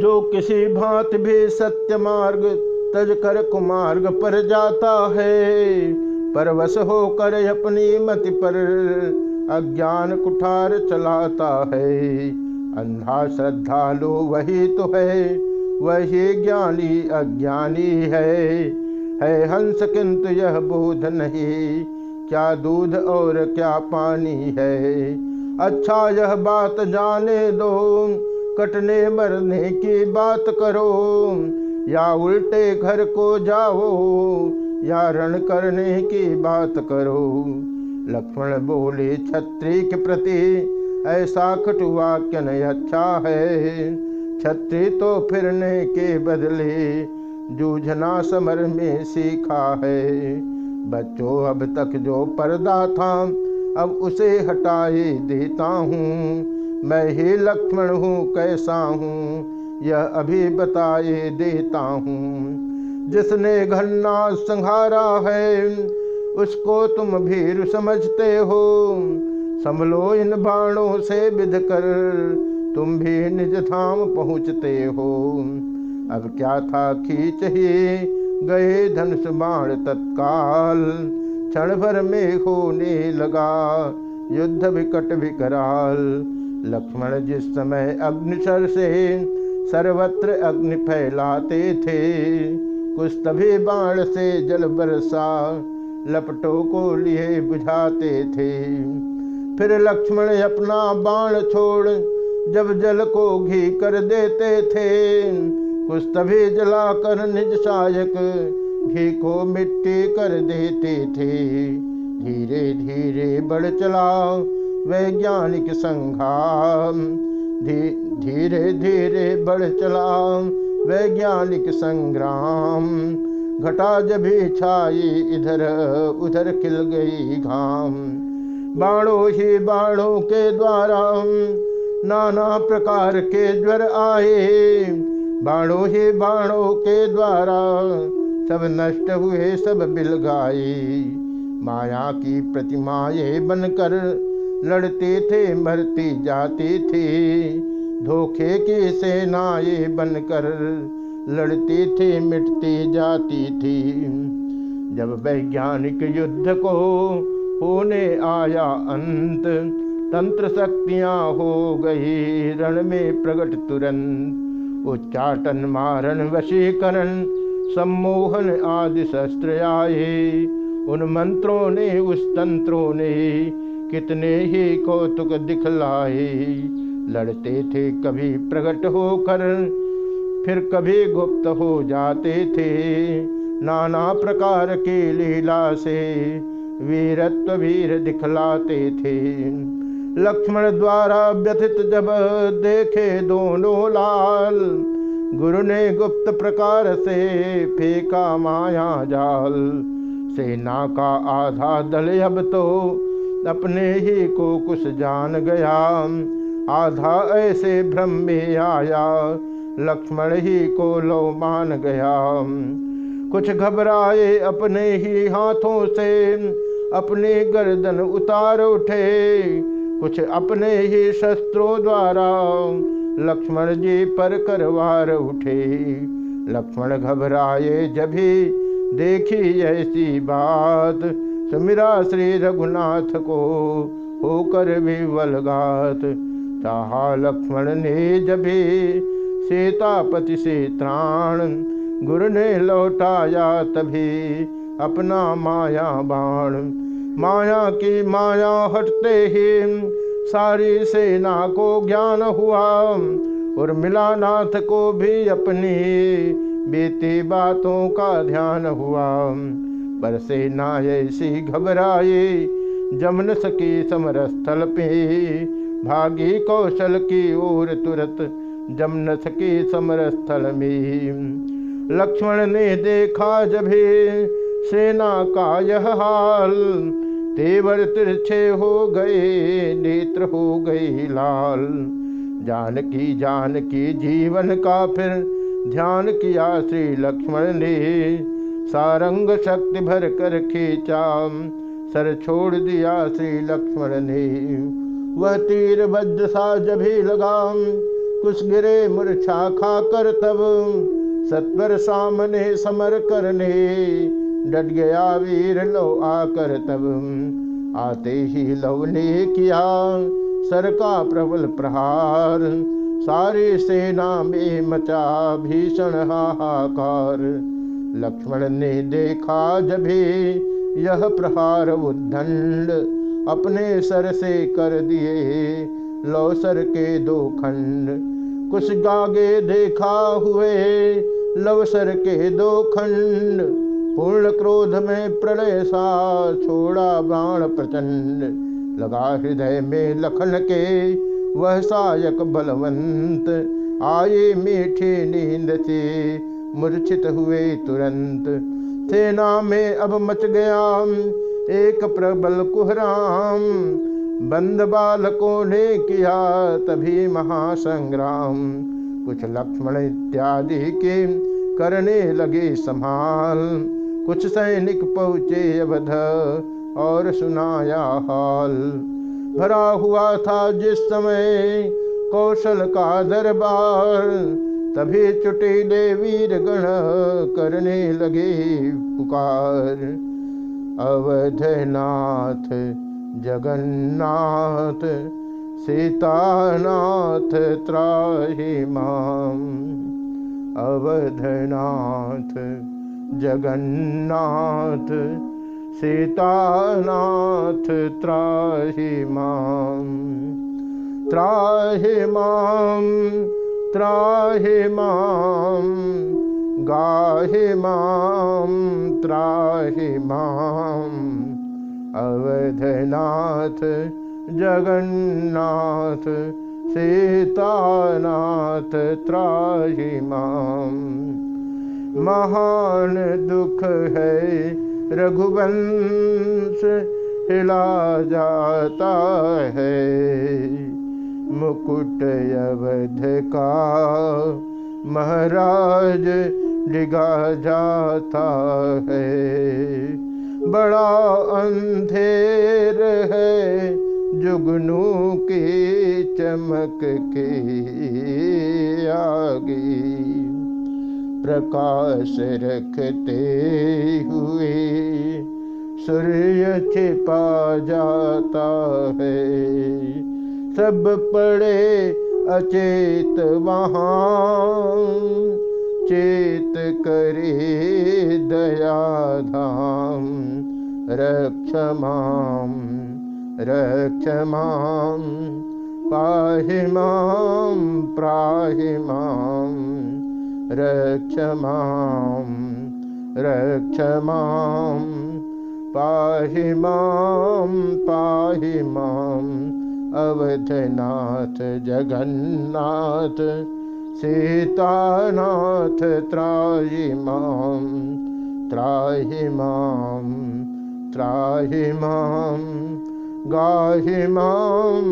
जो किसी भांति भी सत्य मार्ग तज कर कुमार्ग पर जाता है, परवश होकर अपनी मति पर अज्ञान कुठार चलाता है। अंधा श्रद्धालु वही तो है, वही ज्ञानी अज्ञानी है। है हंस किंतु यह बोध नहीं, क्या दूध और क्या पानी है? अच्छा यह बात जाने दो कटने मरने की बात करो, या उल्टे घर को जाओ, या रण करने की बात करो। लक्ष्मण बोले, छत्री के प्रति ऐसा कटुवाक्य नहीं अच्छा है। छत्री तो फिरने के बदले जूझना समर में सीखा है। बच्चों, अब तक जो पर्दा था, अब उसे हटाए देता हूँ। मैं ही लक्ष्मण हूँ, कैसा हूँ, यह अभी बताए देता हूँ। जिसने घन्ना संहारा है, उसको तुम भीर समझते हो। संभलो इन बाणों से विध कर, तुम भी निज धाम पहुँचते हो। अब क्या था खींच ही गए धनुष बाण तत्काल। क्षण भर में होने लगा, युद्ध विकट विकराल। लक्ष्मण जिस समय अग्निशर से सर्वत्र अग्नि फैलाते थे कुछ तभी बाण से जल बरसा लपटों को लिए बुझाते थे। फिर लक्ष्मण अपना बाण छोड़ जब जल को घी कर देते थे कुछ तभी जलाकर निज सायक घी को मिट्टी कर देते थे। धीरे धीरे बढ़ चला वैज्ञानिक संघाम। धीरे धीरे बढ़ चला वैज्ञानिक संग्राम। घटा जब छाई, इधर उधर खिल गई घाम। बाणों ही बाणों के द्वारा नाना प्रकार के ज्वर आए। बाणों ही बाणों के द्वारा सब नष्ट हुए, सब बिल गाए माया की प्रतिमाएँ बनकर लड़ते थे, मरती जाती थी। धोखे की सेनाएँ बनकर लड़ती थी, मिटती जाती थी। जब वैज्ञानिक युद्ध को होने आया अंत, तंत्र शक्तियाँ हो गई रण में प्रकट तुरंत। उच्चाटन, मारण, वशीकरण, सम्मोहन आदि शस्त्र आए। उन मंत्रों ने, उस तंत्रों ने कितने ही कौतुक दिखलाए। लड़ते थे कभी प्रकट होकर, फिर कभी गुप्त हो जाते थे। नाना प्रकार की लीला से वीरत्व वीर दिखलाते थे। लक्ष्मण द्वारा व्यथित जब देखे दोनों लाल, गुरु ने गुप्त प्रकार से फेंका माया जाल। सेना का आधा दल अब तो अपने ही को कुछ जान गया। आधा ऐसे भ्रम में आया, लक्ष्मण ही को लो मान गया। कुछ घबराए अपने ही हाथों से, अपने गर्दन उतार उठे। कुछ अपने ही शस्त्रों द्वारा, लक्ष्मण जी पर करवार उठे। लक्ष्मण घबराए, जभी देखी ऐसी बात। सुमिरा श्री रघुनाथ को होकर विवलगात चाहा लक्ष्मण ने जभी सीतापति से त्राण। गुरु ने लौटाया तभी अपना माया बाण। माया की माया हटते ही सारी सेना को ज्ञान हुआ। और मिलानाथ को भी अपनी बीती बातों का ध्यान हुआ। पर सेना ऐसी घबराए जमन सकी समर स्थल पे। भागी कौशल की ओर तुरंत जमन सकी समर स्थल में। लक्ष्मण ने देखा जभी, सेना का यह हाल। तेवर तिरछे हो गए, नेत्र हो गई लाल। जान की जान की जीवन का फिर ध्यान किया श्री लक्ष्मण ने। सारंग शक्ति भर कर खींचा सर छोड़ दिया श्री लक्ष्मण ने। वह तीर वज्र सा जभी लगा कुछ गिरे मूर्छा खा कर तब। सत्वर सामने समर करने, डट गया वीर लो आकर तब। आते ही लव ने किया सर का प्रबल प्रहार, सारी सेना में मचा भीषण हाहाकार। लक्ष्मण ने देखा जभी यह प्रहार उद्दंड अपने सर से कर दिए लौसर के दो खंड। कुछ गागे देखा हुए लवसर के दो खंड। पूर्ण क्रोध में प्रलय सा छोड़ा बाण प्रचंड। लगा हृदय में लखन के वह सायक बलवंत। आए मीठी नींद से मूर्छित हुए तुरंत। सेना में अब मच गया। एक प्रबल कुहराम। बंद बालकों ने किया तभी महासंग्राम। कुछ लक्ष्मण इत्यादि के करने लगे संभाल। कुछ सैनिक पहुँचे अवध और सुनाया हाल। भरा हुआ था जिस समय कौशल का दरबार। तभी चुटीले वीर गण करने लगे पुकार। अवधनाथ, जगन्नाथ, सीतानाथ त्राहि माम अवधनाथ, जगन्नाथ, सीतानाथ त्राहि माम त्राहि माम त्राहि माम गाहि माम त्राहि माम अवधनाथ, जगन्नाथ, सीतानाथ, त्राहि माम महान दुख है रघुवंश, हिला जाता है। मुकुट अवध का महाराज डिगा जाता है। बड़ा अंधेर है जुगनू की चमक के आगे। प्रकाश रखते हुए सूर्य छिपा जाता है। सब पड़े अचेत वहाँ। चेत करे दयाधाम रक्षमाम रक्षमाम पाहि माँ प्राहि माँ रक्षमां रक्षमां पाहि माँ पाहि माम्। अवधनाथ जगन्नाथ, सीतानाथ त्राहि माँ त्राहि माँ त्राहि माँ, गाहि माँ,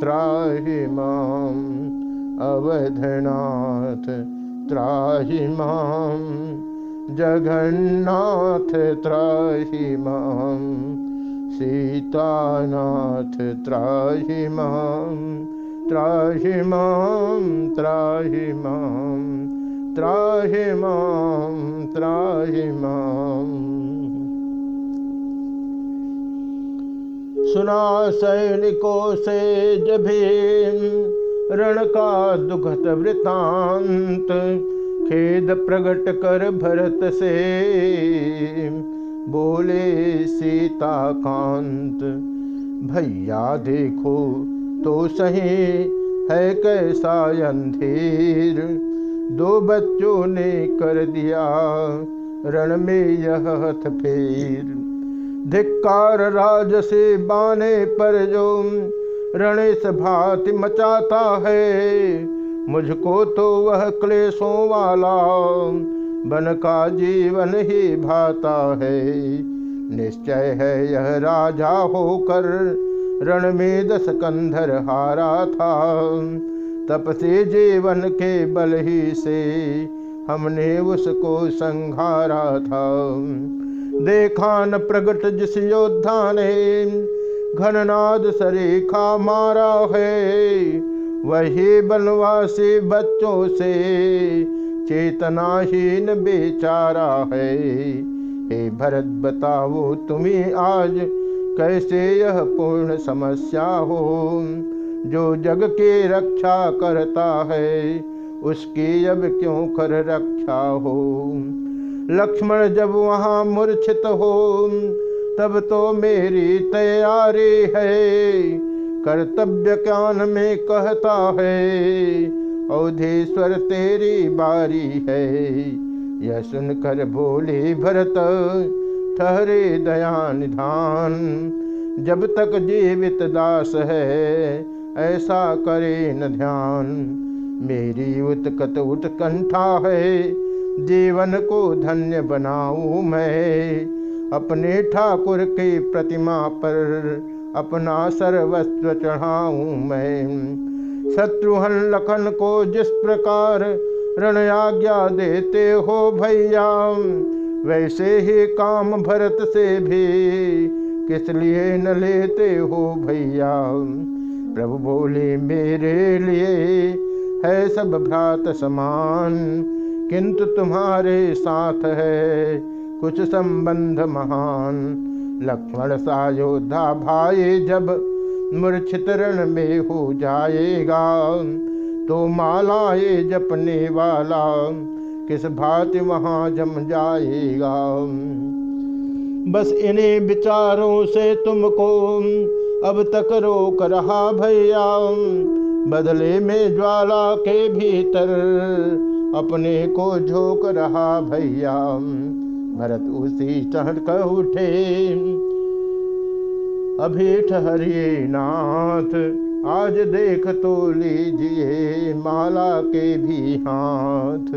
त्राहि माम् अवधनाथ त्राहि माँ, जगन्नाथ त्राहि माँ सीतानाथ, त्राहि माम् त्राहि माँ त्राहि माँ त्राहि माँ त्राहि माँ। सुना सैनिकों से जब रण का दुखत वृतांत, खेद प्रकट कर भरत से बोले सीता कांत भैया देखो तो सही है कैसा अंधेर। दो बच्चों ने कर दिया रण में यह हथ फेर। धिक्कार राज से बाने पर जो रणेश भाति मचाता है, मुझको तो वह क्लेशों वाला बन का जीवन ही भाता है। निश्चय है यह राजा होकर रण में दस कंधर हारा था। तप से जीवन के बल ही से हमने उसको संघारा था। देखा न प्रगट जिस योद्धा ने, घननाद सरेखा मारा है। वही बनवासी बच्चों से चेतनाहीन बेचारा है। हे भरत, बताओ तुम्हें आज कैसे यह पूर्ण समस्या हो? जो जग के रक्षा करता है, उसकी अब क्यों कर रक्षा हो? लक्ष्मण जब वहाँ मूर्छित हो, तब तो मेरी तैयारी है। कर्तव्य ज्ञान में कहता है औधेश्वर, तेरी बारी है। यह सुनकर बोले भरत, ठहरे दया निधान जब तक जीवित दास है, ऐसा करे न ध्यान। मेरी उत्कट उत्कंठा है, जीवन को धन्य बनाऊँ मैं। अपने ठाकुर की प्रतिमा पर अपना सर्वस्व चढ़ाऊं मैं। शत्रुहन लखन को जिस प्रकार रण आज्ञा देते हो भैया, वैसे ही काम भरत से भी किस लिए न लेते हो भैया? प्रभु बोले, मेरे लिए है सब भ्रात समान, किंतु तुम्हारे साथ है कुछ संबंध महान। लक्ष्मण सा योद्धा भाई जब मूर्छित रण में हो जाएगा। तो मालाए जपने वाला किस भांति वहाँ जम जाएगा? बस इन्हीं विचारों से तुमको अब तक रोक रहा भैया। बदले में ज्वाला के भीतर अपने को झोंक रहा भैया। भरत उसी चढ़ कर उठे। अभी हरी नाथ आज देख तो लीजिए माला के भी हाथ।